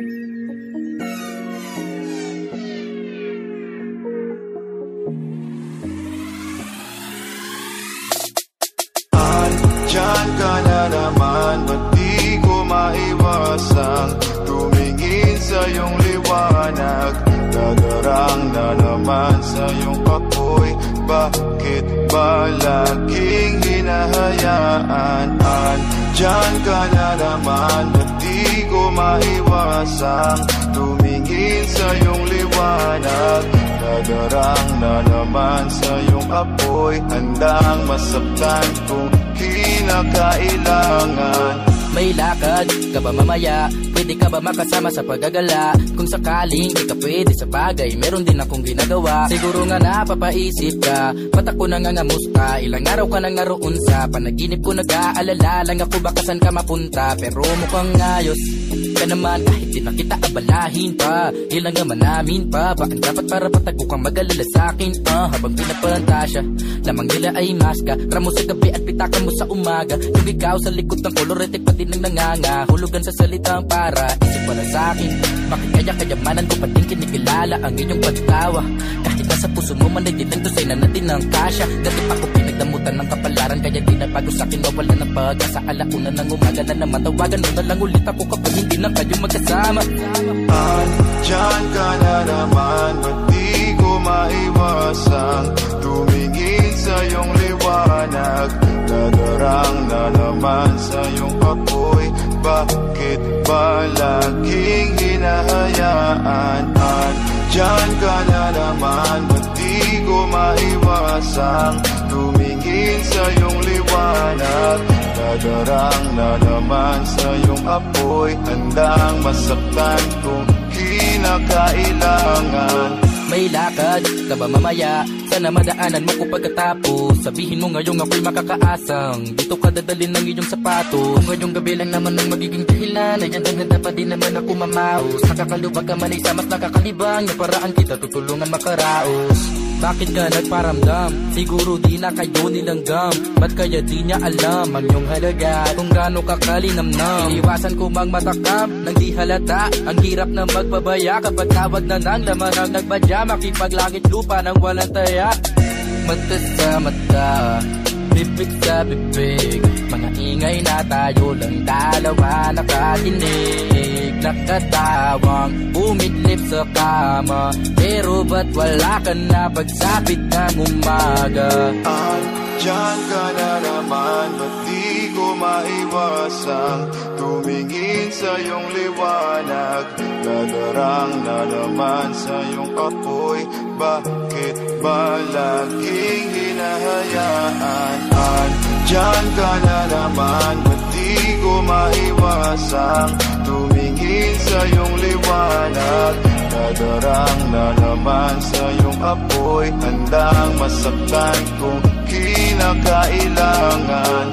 Diyan ka na naman Ba't di ko maiwasang Tumingin sa iyong liwanag Nadarang na naman sa iyong apoy Bakit ba laging hinahayaan? Diyan ka na naman Ba't di maiwasang Tumingin sa iyong liwanag. Nadarang na naman sa iyong apoy. Handang masaktan kung kinakailangan. May lakad ka ba mamaya? Pwede ka ba makasama sa paggagala? Kung sakaling di ka pwede sa bagay Meron din akong ginagawa. Siguro nga napapaisip ka Ba't ako nangangamusta? Ilang araw ka nang naroon sa Panaginip ko nag-aalala. Lang ako baka saan ka mapunta Pero mukhang ayos ka naman. Kahit di na kita abalahin pa Ilang naman namin pa. Bakit dapat para patago kang mag-alala sa'kin uh, Habang pinapantasya Lamang nila ay maska. Ramo sa gabi at pitakan mo sa umaga. Yung ikaw sa likod ng kolorete pati nang nanganga. Hulugan sa salitang para Isip mo na sa'kin Bakit kaya kayamanan ko pa din kinikilala Ang iyong pagtawa Kahit nasa puso mo man ay to na natin ang kasya. Dati pa ko pinagdamutan ng kapalaran Kaya di na bago sa'kin nawala ng pag-asa. Alauna ng umaga na naman Tawagan mo na lang ulit ako kapag hindi na kayo magkasama. Diyan ka na naman Ba't di ko maiwasang Tumingin sa iyong liwanag Nadarang na hinahayaan Diyan ka na naman. Ba't di ko maiwasang Tumingin sa iyong liwanag? Nadarang na naman sa iyong apoy Handang masaktan kung kinakailangan May lakad. Ka ba mamaya? Sana madaanan mo ko pagkatapos. Sabihin mo ngayong ako'y makakaasang. Dito ka dadalhin ng iyong sapatos Kung ngayong gabi lang naman ang magiging dahilan. Ayan ang pa din naman ako mamaos. Nakakalubag ka man ay sa mas nakakalibang Na paraan kita tutulungan makaraos bakit ka nagparamdam? Siguro di na kayo nilanggam. Ba't kaya di niya alam ang iyong halaga? Kung gaano ka kalinamnam Iniwasan ko mang matakam. Nang di halata Ang hirap na magbabaya Kapag tawag na ng laman ang nagbadya Makipaglangit lupa ng walang taya. Mata sa mata Bibig sa bibig. Mga ingay na tayo lang dalawa nakatinig Nakatawang umidlip sa kama. Pero ba't wala ka na pagsapit ng umaga? Diyan ka na naman Ba't di ko maiwasang Tumingin sa iyong liwanag Nadarang na naman sa iyong apoy. Bakit ba laging hinahayaan? Diyan ka na naman Ba't ko maiwasang Tumingin sa iyong liwanag. Nadarang na naman sa iyong apoy. Handang masaktan kung kinakailangan